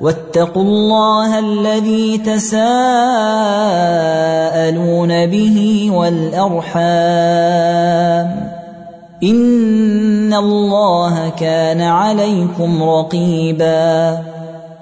واتقوا الله الذي تساءلون به والأرحام. إن الله كان عليكم رقيبا.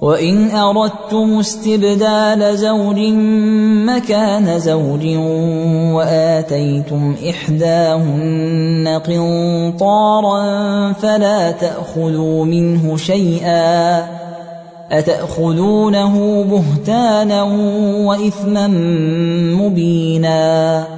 وإن أردتم استبدال زوج مكان زوج وآتيتم إحداهن قنطارا فلا تأخذوا منه شيئا أتأخذونه بهتانا وإثما مبينا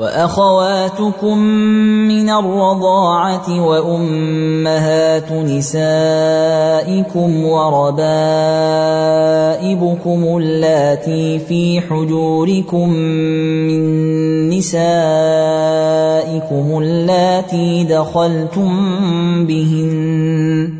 وأخواتكم من الرضاعة وأمهات نسائكم وربائبكم اللاتي في حجوركم من نسائكم اللاتي دخلتم بهن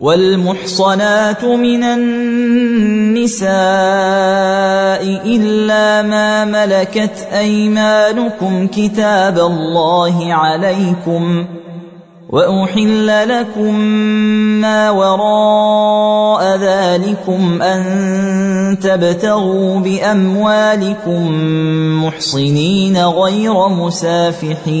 والمحصنات من النساء إلا ما ملكت أيمانكم كتاب الله عليكم وأحل لكم ما وراء ذلكم أن تبتغوا بأموالكم محصنين غير مسافحين.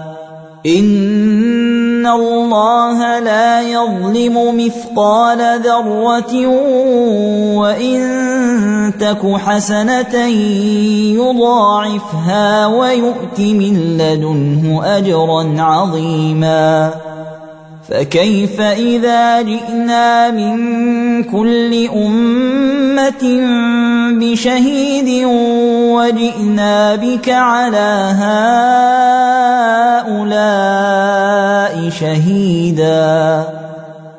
ان الله لا يظلم مثقال ذره وان تك حسنه يضاعفها ويؤت من لدنه اجرا عظيما فكيف إذا جئنا من كل أمة بشهيد وجئنا بك على هؤلاء شهيدا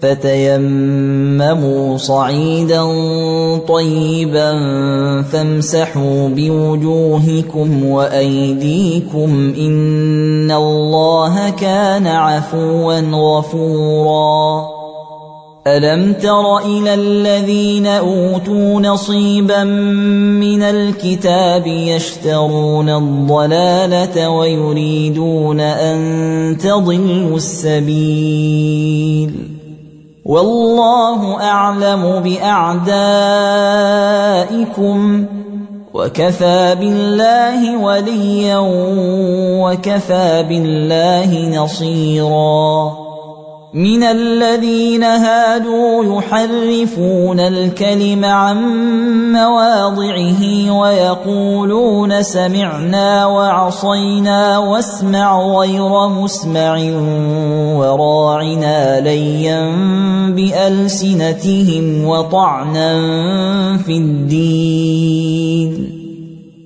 فتيمموا صعيدا طيبا فامسحوا بوجوهكم وأيديكم إن الله كان عفوا غفورا. ألم تر إلى الذين أوتوا نصيبا من الكتاب يشترون الضلالة ويريدون أن تضلوا السبيل؟ والله أعلم بأعدائكم وكفى بالله وليا وكفى بالله نصيرا من الذين هادوا يحرفون الكلم عن مواضعه ويقولون سمعنا وعصينا واسمع غير مسمع وراعنا ليا بألسنتهم وطعنا في الدين.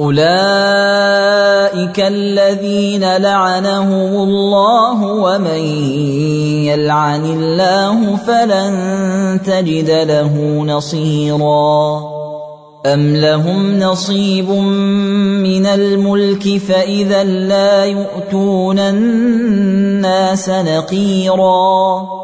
اولئك الذين لعنهم الله ومن يلعن الله فلن تجد له نصيرا ام لهم نصيب من الملك فاذا لا يؤتون الناس نقيرا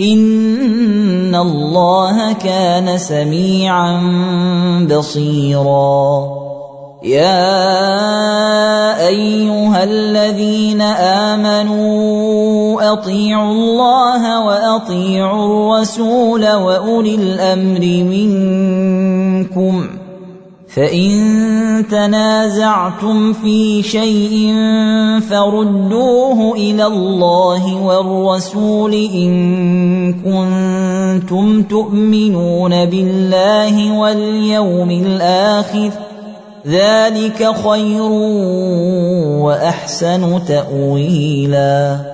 ان الله كان سميعا بصيرا. يا ايها الذين امنوا اطيعوا الله واطيعوا الرسول واولي الامر منكم فان تنازعتم في شيء فردوه إلى الله والرسول ان كنتم تؤمنون بالله واليوم الآخر ذلك خير واحسن تاويلا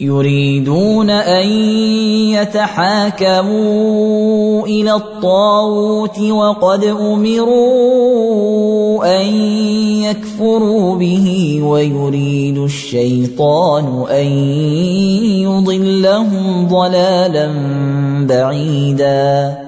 يريدون أن يتحاكموا إلى الطاغوت وقد أمروا أن يكفروا به ويريد الشيطان أن يضلهم ضلالا بعيدا.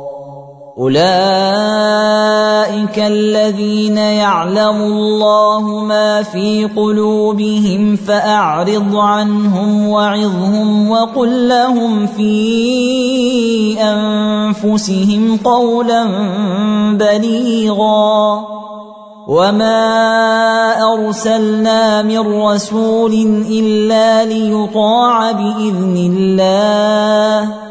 اولئك الذين يعلم الله ما في قلوبهم فاعرض عنهم وعظهم وقل لهم في انفسهم قولا بليغا وما ارسلنا من رسول الا ليطاع باذن الله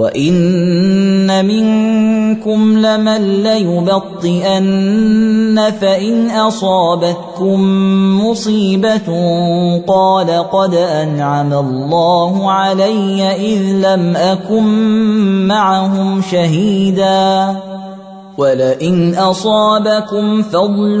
وان منكم لمن ليبطئن فان اصابتكم مصيبه قال قد انعم الله علي اذ لم اكن معهم شهيدا ولئن اصابكم فضل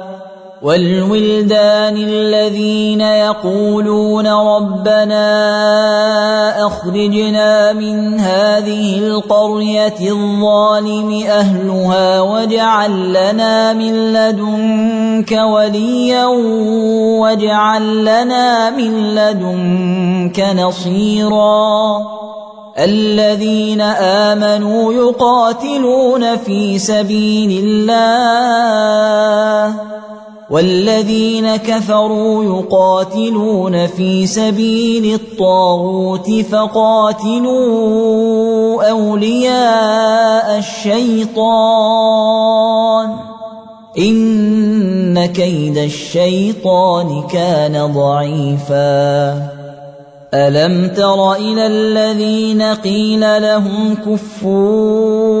والولدان الذين يقولون ربنا أخرجنا من هذه القرية الظالم أهلها واجعل لنا من لدنك وليا واجعل لنا من لدنك نصيرا الذين آمنوا يقاتلون في سبيل الله والذين كفروا يقاتلون في سبيل الطاغوت فقاتلوا أولياء الشيطان إن كيد الشيطان كان ضعيفا ألم تر إلى الذين قيل لهم كفوا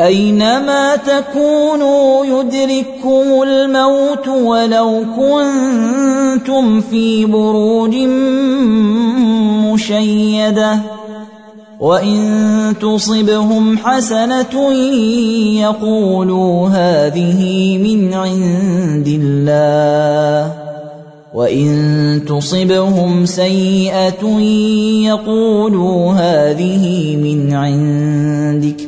أينما تكونوا يدرككم الموت ولو كنتم في بروج مشيدة وإن تصبهم حسنة يقولوا هذه من عند الله وإن تصبهم سيئة يقولوا هذه من عندك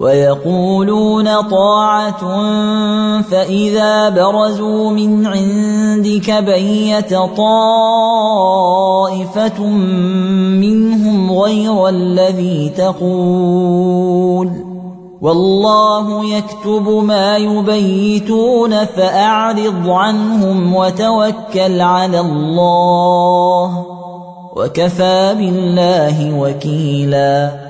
ويقولون طاعة فإذا برزوا من عندك بيت طائفة منهم غير الذي تقول والله يكتب ما يبيتون فأعرض عنهم وتوكل على الله وكفى بالله وكيلا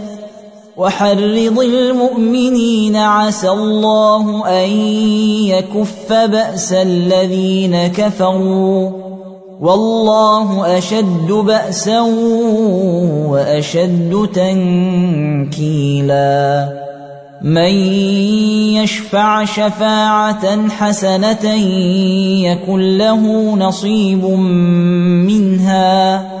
وحرض المؤمنين عسى الله أن يكف بأس الذين كفروا والله أشد بأسا وأشد تنكيلا من يشفع شفاعة حسنة يكن له نصيب منها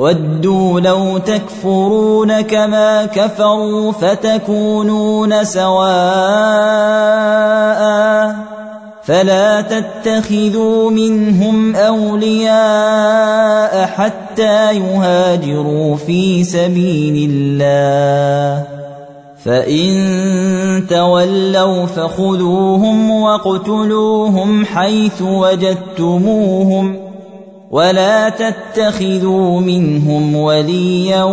ودوا لو تكفرون كما كفروا فتكونون سواء فلا تتخذوا منهم أولياء حتى يهاجروا في سبيل الله. فإن تولوا فخذوهم واقتلوهم حيث وجدتموهم ولا تتخذوا منهم وليا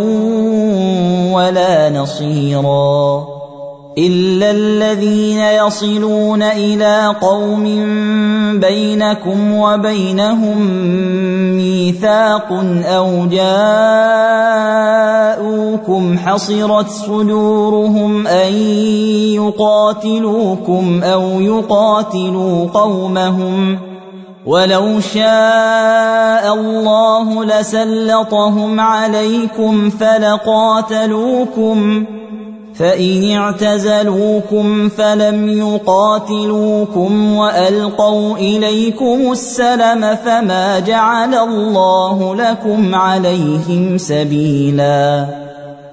ولا نصيرا الا الذين يصلون إلى قوم بينكم وبينهم ميثاق أو جاءوكم حصرت صدورهم ان يقاتلوكم أو يقاتلوا قومهم ولو شاء الله لسلطهم عليكم فلقاتلوكم فإن اعتزلوكم فلم يقاتلوكم وألقوا إليكم السلم فما جعل الله لكم عليهم سبيلا.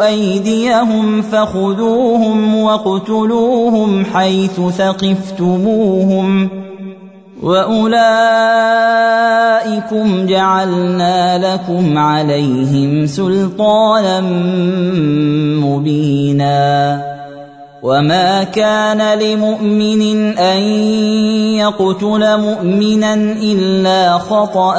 أيديهم فخذوهم واقتلوهم حيث ثقفتموهم وأولئكم جعلنا لكم عليهم سلطانا مبينا وما كان لمؤمن أن يقتل مؤمنا إلا خطأ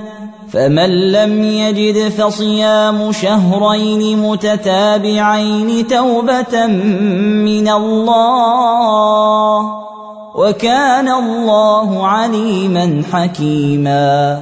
فمن لم يجد فصيام شهرين متتابعين توبة من الله وكان الله عليما حكيما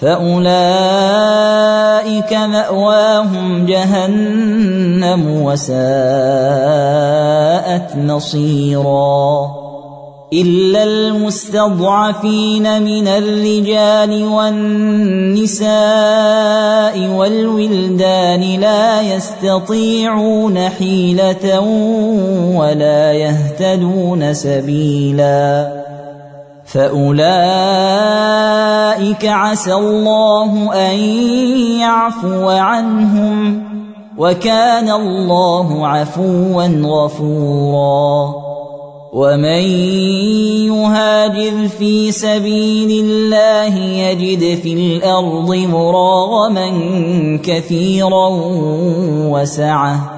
فاولئك ماواهم جهنم وساءت مصيرا الا المستضعفين من الرجال والنساء والولدان لا يستطيعون حيله ولا يهتدون سبيلا فاولئك عسى الله ان يعفو عنهم وكان الله عفوا غفورا. ومن يهاجر في سبيل الله يجد في الأرض مراغما كثيرا وسعه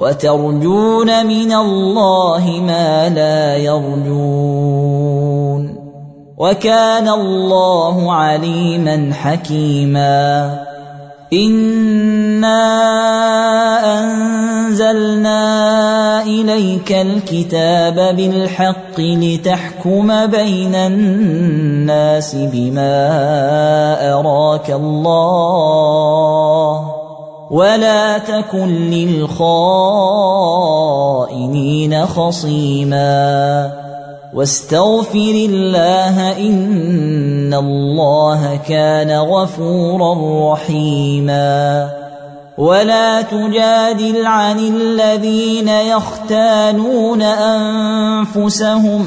وترجون من الله ما لا يرجون وكان الله عليما حكيما إنا أنزلنا إليك الكتاب بالحق لتحكم بين الناس بما أراك الله ولا تكن للخائنين خصيما واستغفر الله ان الله كان غفورا رحيما ولا تجادل عن الذين يختانون انفسهم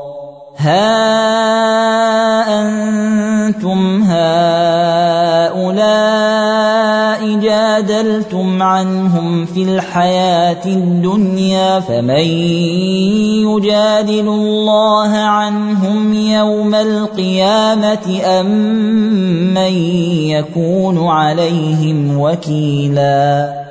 ها أنتم هؤلاء جادلتم عنهم في الحياة الدنيا فمن يجادل الله عنهم يوم القيامة أم من يكون عليهم وكيلا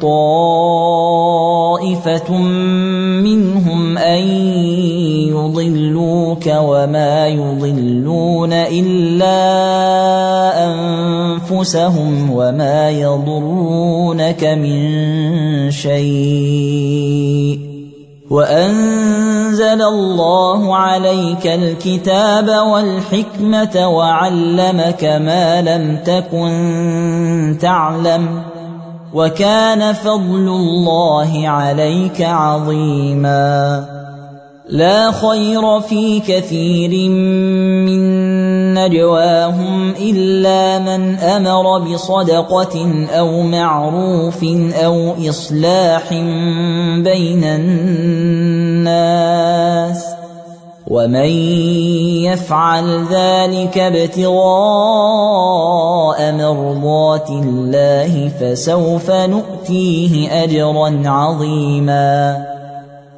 طائفه منهم ان يضلوك وما يضلون الا انفسهم وما يضرونك من شيء وانزل الله عليك الكتاب والحكمه وعلمك ما لم تكن تعلم وكان فضل الله عليك عظيما. لا خير في كثير من نجواهم إلا من أمر بصدقة أو معروف أو إصلاح بين الناس. ومن يفعل ذلك ابتغاء مرضات الله فسوف نؤتيه اجرا عظيما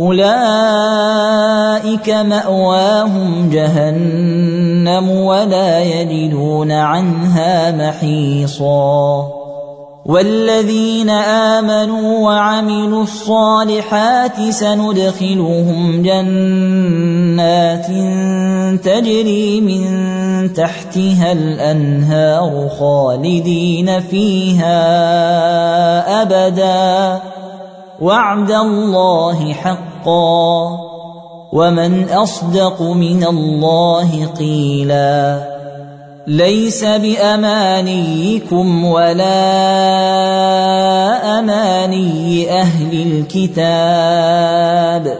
اولئك ماواهم جهنم ولا يجدون عنها محيصا والذين امنوا وعملوا الصالحات سندخلهم جنات تجري من تحتها الانهار خالدين فيها ابدا وعد الله حقا ومن أصدق من الله قيلا ليس بأمانيكم ولا أماني أهل الكتاب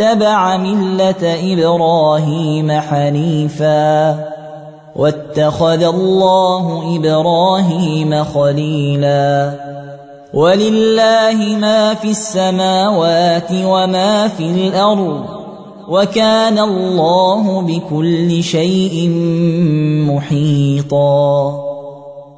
واتبع ملة إبراهيم حنيفا واتخذ الله إبراهيم خليلا ولله ما في السماوات وما في الأرض وكان الله بكل شيء محيطا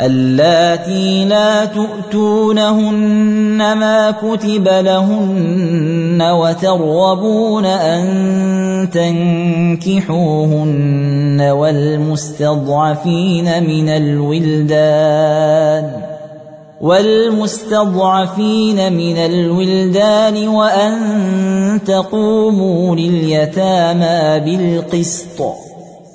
اللاتي لا تؤتونهن ما كتب لهن وترغبون أن تنكحوهن والمستضعفين من الولدان والمستضعفين من الولدان وأن تقوموا لليتامى بالقسط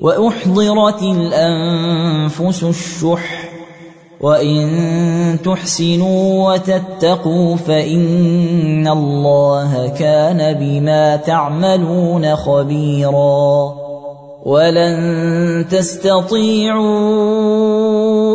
وأحضرت الأنفس الشح وإن تحسنوا وتتقوا فإن الله كان بما تعملون خبيرا. ولن تستطيعوا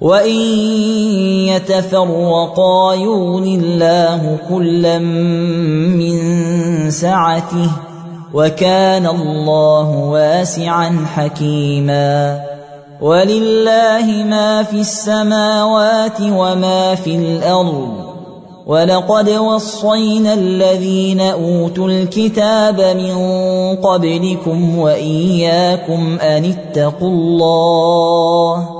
وان يتفرقا يغن الله كلا من سعته وكان الله واسعا حكيما ولله ما في السماوات وما في الأرض ولقد وصينا الذين اوتوا الكتاب من قبلكم واياكم ان اتقوا الله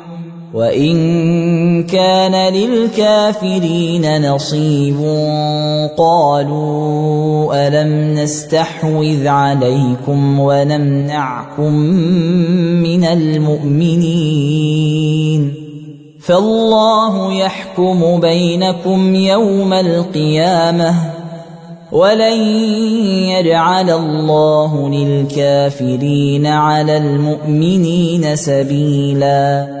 وإن كان للكافرين نصيب قالوا ألم نستحوذ عليكم ونمنعكم من المؤمنين فالله يحكم بينكم يوم القيامة ولن يجعل الله للكافرين على المؤمنين سبيلا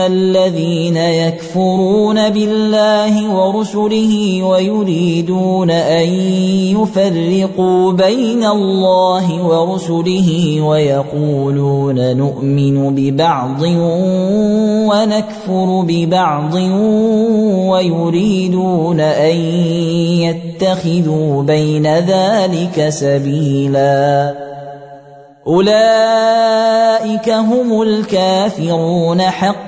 الذين يكفرون بالله ورسله ويريدون ان يفرقوا بين الله ورسله ويقولون نؤمن ببعض ونكفر ببعض ويريدون ان يتخذوا بين ذلك سبيلا اولئك هم الكافرون حقا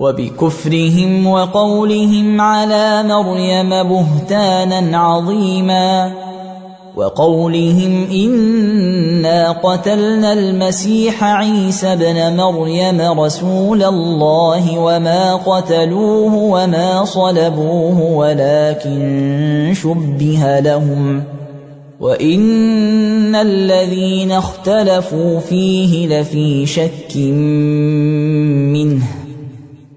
وبكفرهم وقولهم على مريم بهتانا عظيما وقولهم إنا قتلنا المسيح عيسى ابن مريم رسول الله وما قتلوه وما صلبوه ولكن شبه لهم وإن الذين اختلفوا فيه لفي شك منه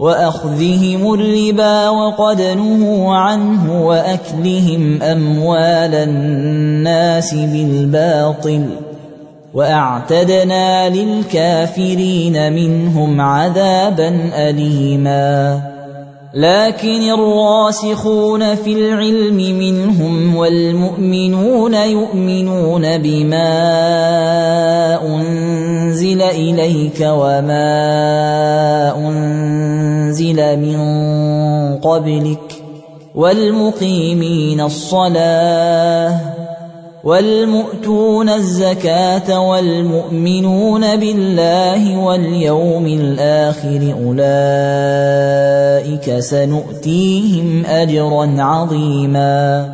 وأخذهم الربا وقد نهوا عنه وأكلهم أموال الناس بالباطل وأعتدنا للكافرين منهم عذابا أليما. لكن الراسخون في العلم منهم والمؤمنون يؤمنون بما أنزل إليك وما أنزل من قبلك والمقيمين الصلاة والمؤتون الزكاة والمؤمنون بالله واليوم الآخر أولئك سنؤتيهم أجرا عظيما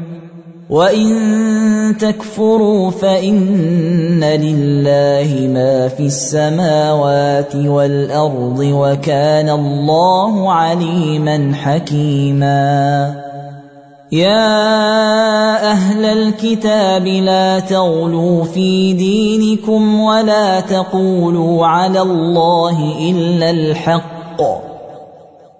وان تكفروا فان لله ما في السماوات والارض وكان الله عليما حكيما يا أهل الكتاب لا تغلوا في دينكم ولا تقولوا على الله الا الحق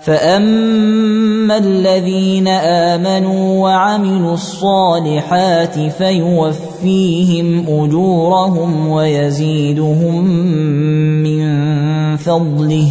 فاما الذين امنوا وعملوا الصالحات فيوفيهم اجورهم ويزيدهم من فضله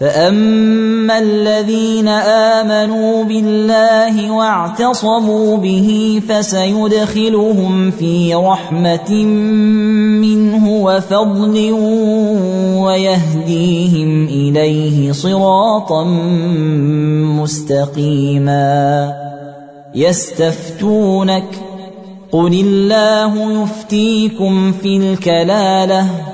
فاما الذين امنوا بالله واعتصموا به فسيدخلهم في رحمه منه وفضل ويهديهم اليه صراطا مستقيما يستفتونك قل الله يفتيكم في الكلاله